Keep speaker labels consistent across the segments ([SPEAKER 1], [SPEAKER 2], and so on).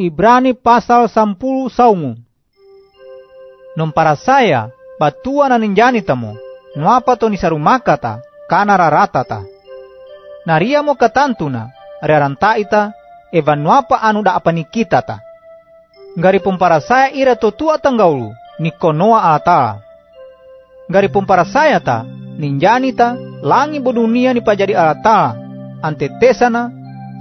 [SPEAKER 1] Ibrani pasal 10 saumu. Num para saya, batua na ninjani tamo, nuapa to ni sarumaka ta, kana rarata ta. Naria mo katantuna, raranta ita, eva nuapa anu da apa ni kita ta. Ngari para saya ira to tua tanggaulu, ni konoa ata. Ngari para saya ta, ninjani ta, langi bodunia ni pajadi alata, ante tesana,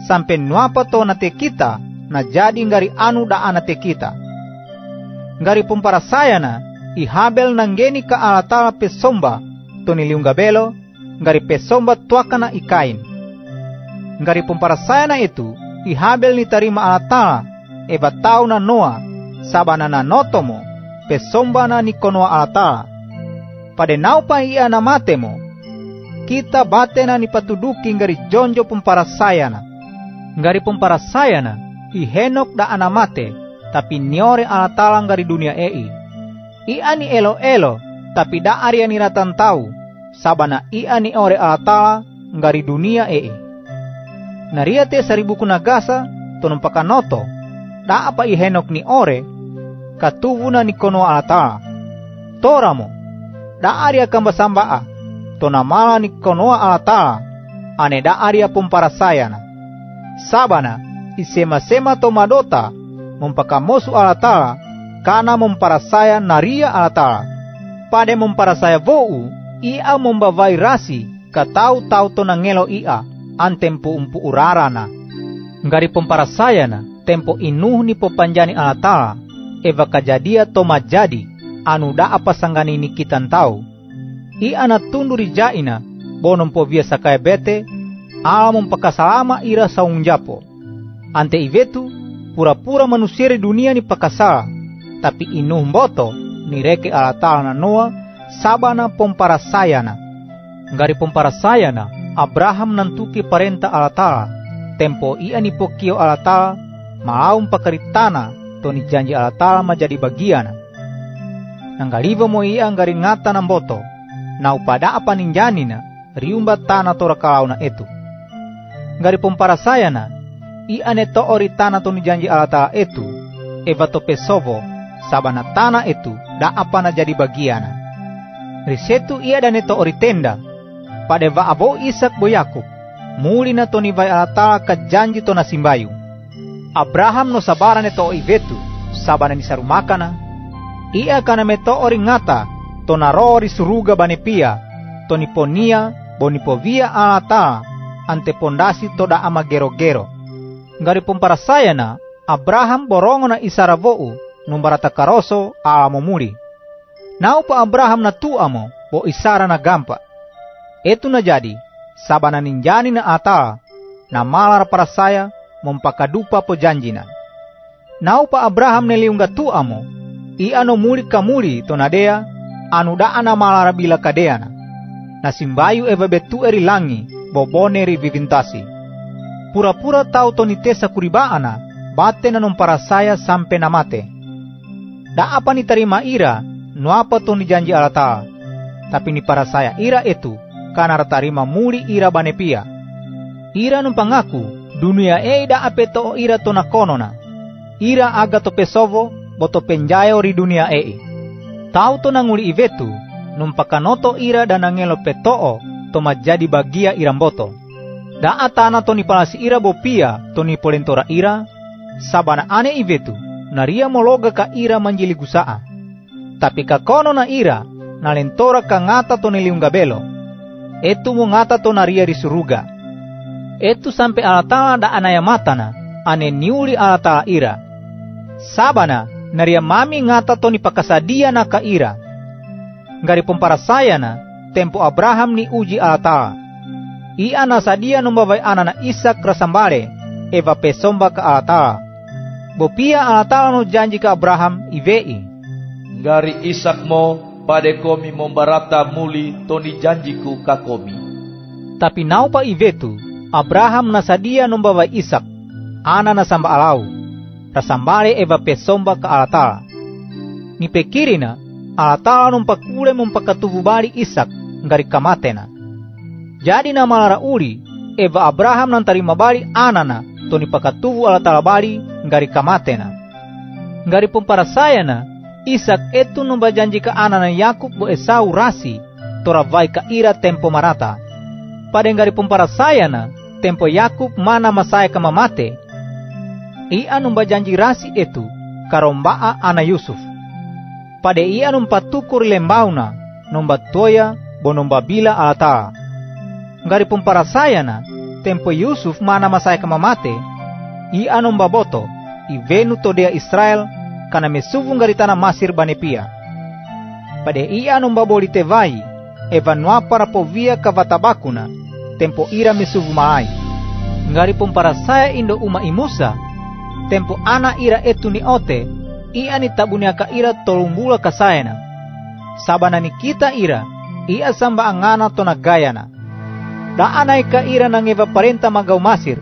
[SPEAKER 1] sampai nuapa to na te kita, na jadi ngari anu da anate kita. Ngari na, ihabel nanggeni ka alatala pesomba, to niliungabelo, ngari pesomba tuakana ikain. Ngari na itu, ihabel ni tarima alatala, eba tau na noa, sabana na notomo, pesomba na ni konoa alatala. Pade nau pa ia na matemo, kita batena ni patuduki ngari jonjo pumpara sayana. Ngari pumpara sayana, i henok da anamate, tapi niore alatala ngari dunia ei. I ani elo-elo, tapi da aria ni ratan tau, sabana i ani ore alatala ngari dunia ei. Naria te seribu kunagasa, noto, da apa i henok ni ore, katuvuna ni kono alatala. Toramo, da aria kamba sambaa, tonamala ni konoa alatala, ane da aria pumpara sayana. Sabana, isema-sema tomadota, mumpakamosu alatala, kana mumparasaya naria alatala. Pade mumparasaya vou, ia mumbavai rasi, katau tau to nangelo ia, antempo umpu urarana. Ngari na, tempo inuh ni popanjani alatala, eva kajadia to majadi, anu da apa sanggani ni tau. Ia na tunduri jaina, bonom po via sakaya bete, alam pakasalama ira saung japo. Ante ivetu, pura-pura manusia di dunia ni pakasala, tapi inuh mboto ni reke alatala na noa, sabana pomparasayana. Ngari pomparasayana, Abraham nantuki parenta alatala, tempo ia ni pokio alatala, maum pakaritana, to ni janji alatala majadi bagiana. Nanggaliva mo ia ngari ngata na mboto, na upada apa ninjanina, riumba tana tora kalauna itu. Ngari pomparasayana, i ane to ori tana to ni janji alata itu, eva to pesovo, sabana tana itu, da apa na jadi bagiana. Risetu ia dan to ori tenda, pada va abo Isak bo Yakub, muli na to ni vai alata ka janji to na simbayu. Abraham no sabara ne to ivetu, sabana ni sarumakana, ia kana me to ori ngata, to narori suruga banepia, to niponia, bonipovia alata, antepondasi to da ama gero-gero. Saya na, Abraham borongo na isaravou, numbarata karoso a muli. Nau pa Abraham na tuamo, bo isara na gampa. Etu na jadi, sabana ninjani na ata, na malar para saya, mumpakadupa po janjina. Nau pa Abraham neliunga tuamo, i ano muli kamuli to nadea, anu ana malara bila kadeana. Na simbayu eva betu eri langi, bobone ri vivintasi. Pura-pura tau toni tesa kuribaana, bate na para saya sampai namate. Da apa ni terima ira, no apa janji alata. Tapi ni para saya ira itu, karena tarima muli ira banepia. Ira numpangaku, dunia e da ape to ira to nakonona. Ira aga to pesovo, boto penjayo ri dunia e. Tau to nanguli ivetu, numpakanoto ira dan nangelo petoo, to majadi bagia iramboto. Da atana to ni palasi ira bopia, to ni polentora ira, sabana ane ivetu, naria mologa ka ira manjili gusaa. Tapi kakono na ira, nalentora ka ngata to niliunggabelo. Etu mo ngata to naria risuruga. Etu sampai alatala da anaya matana, ane niuli alatala ira. Sabana, naria mami ngata to ni pakasadia na kaira. Ngari saya na, tempo Abraham ni uji alata. Ia na sadia numbawai ana na Isak rasambare, eva pesomba ka alata. Bopia alata no janji ka Abraham ivei.
[SPEAKER 2] Ngari Isak mo pade komi mombarata muli toni janjiku ka komi.
[SPEAKER 1] Tapi naupa ivetu, Abraham na sadia numbawai Isak, ana na samba alau rasambale eva pesomba ka alatala. Ni pekirina, alatala numpakule mumpakatuvu bali Isak ngari kamatena. Jadi na malara uli, eva Abraham nan tarima bali anana, to ni pakatuvu alatala bali ngari kamatena. Ngari pemparasayana, Isak itu numba janji ke anana Yakub bo Esau rasi, tora vai ka ira tempo marata. Pada ngari pemparasayana, tempo Yakub mana masaya ke mamate. Ia numba janji rasi itu, karombaa ana Yusuf. Pada ia numpa tukur lembauna, numba toya, bo numba bila alata. Ngari pemparasayana, tempo Yusuf mana masaya ke mamate, ia numba boto, i venu todea Israel, kana mesuvu ngari tanah Masir banepia. Pada ia numba boli tevai, evanua para povia kavatabakuna, tempo ira mesuvu maai. Ngari pemparasaya indo uma imusa, tempo ana ira etu ni ote, ia ni tabunia ka ira tolumbula kasayana. Sabana ni kita ira, ia samba angana tona gayana. Da anai ka ira nangeva parenta magau masir,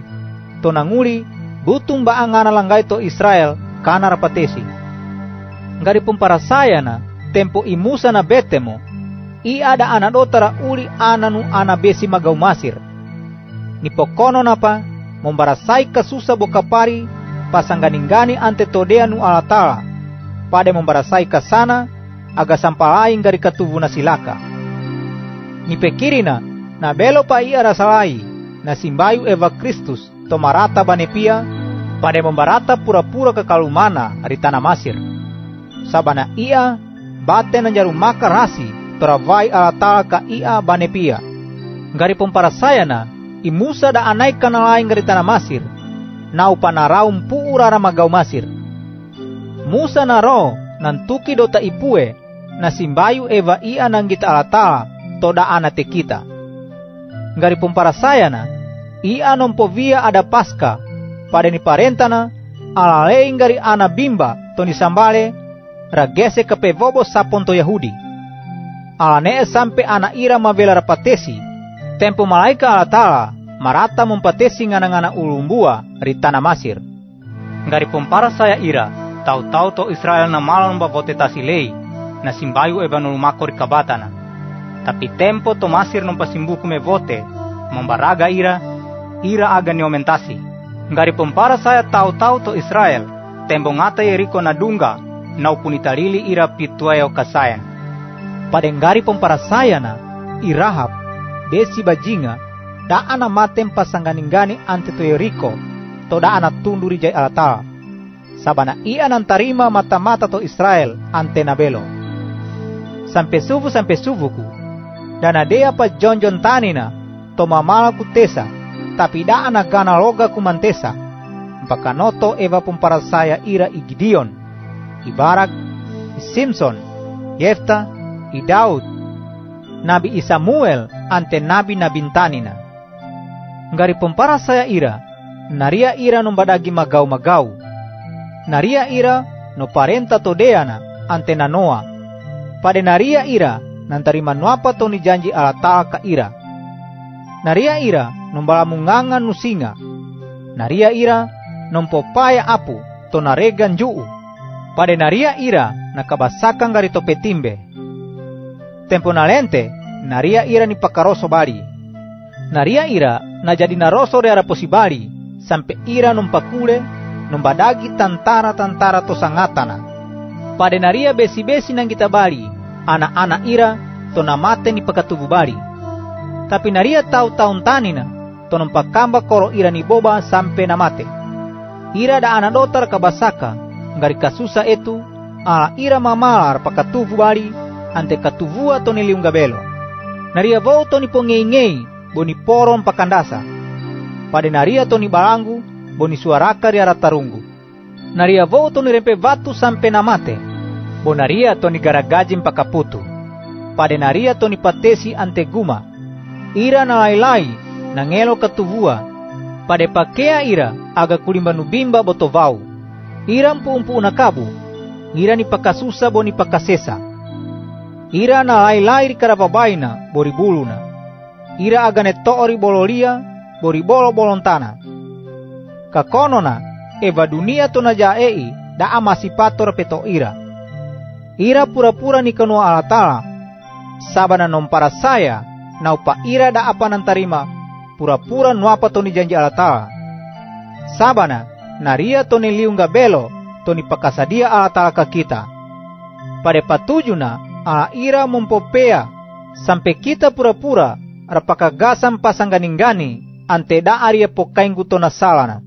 [SPEAKER 1] to nanguli butung ba angana langgai to Israel kana rapatesi. Ngari pemparasayana, tempo imusa na betemo, ia ada anak dotara uli ananu ana besi magau masir. Ni pokono napa, membarasai kasusa bokapari, pasangganingani ante todea nu alatala, pada membarasai kasana, aga sampalaing gari katubu na silaka. Ni pekirina, na belo pa ia rasalai, na simbayu eva Kristus, tomarata banepia, pada membarata pura-pura kekalumana ari tanah Masir. Sabana ia, bate na jaru maka rasi, alatala ka ia banepia. Gari pemparasayana, imusa da anai kana lain gari tanah Masir, nau panaraum puurara magau Masir. Musa naro nantuki dota ipue, na simbayu eva ia nanggita alatala, toda anate kita. Gari pemparasayana, ia nompovia ada paska, pada ni parentana, alalei gari ana bimba, toni sambale, ragese ke pevobo saponto Yahudi. Alane sampai ana ira mavela rapatesi, tempo malaika alatala, marata mempatesi ngana-ngana ulumbua ritana Masir. Ngari pompara saya ira, tau-tau to Israel na bavote tasilei, na simbayu eba nulumako rikabatana. Tapi tempo to Masir non pasimbuku me vote, membaraga ira, ira aga ni aumentasi. Ngari pompara saya tau-tau to Israel, tempo ngata Yeriko na dunga, na upunitalili ira pituayo kasayan. Pada ngari pompara saya na, irahap, desi bajinga, da ana matem pasangganingani ante to Yeriko, to da ana tunduri jay alata. Sabana ia nantarima mata-mata to Israel ante nabelo. Sampai suvu dan adea pa jonjon tanina, to mamala kutesa, tapi da ana gana loga kumantesa. Bakanoto eva pumpara saya ira i Gideon, i Barak, i Simpson, Yefta, i Daud, Nabi i Samuel ante nabi nabintanina. Ngari pumpara saya ira, naria ira no badagi magau-magau. Naria ira no parenta todeana ante nanoa. Pada naria ira nantari manuapa to ni janji alata ka ira. Naria ira nombala mungangan nusinga. Naria ira nompopaya apu to naregan juu. Pada naria ira nakabasakan gari to petimbe. Tempo nalente naria ira ni pakaroso bali. Naria ira na jadi naroso re posibali sampai ira numpakule numbadagi tantara-tantara to sangatana. Pada naria besi-besi nang kita bali, anak-anak ira to namate ni pakatubu bali. Tapi naria tau taun tanina to numpakamba koro ira ni boba sampai namate. Ira da anak dotar kabasaka, ngari kasusa itu, ala ira mamalar pakatubu bali, ante katuvua to niliung gabelo. Naria vou to ni pongei-ngei, boni poron pakandasa. Pada naria to ni balangu, boni suaraka ria ratarungu. Naria vou to ni rempe vatu sampe namate. Bonaria to ni garagajin pakaputu. Pada naria to ni patesi ante guma. Ira na lailai, nangelo katuvua. Pada pakea ira, aga kulimba nubimba botovau. Ira mpu-mpu nakabu. Ira ni pakasusa boni pakasesa. Ira na lailai rikarababaina bori buluna. Ira agane toori bololia bori bolo bolontana. Kakonona eva dunia to na jaei da amasi pator peto ira. Ira pura-pura ni kanu alatala. Sabana nompara saya na upa ira da apa nantarima pura-pura nuapa to ni janji alatala. Sabana naria toni liunga belo toni pakasadia ala talaka kita. Pada patujuna ala ira mempopea sampai kita pura-pura rapaka gasam pasanggani-gani ante da aria pokaingku tona salana.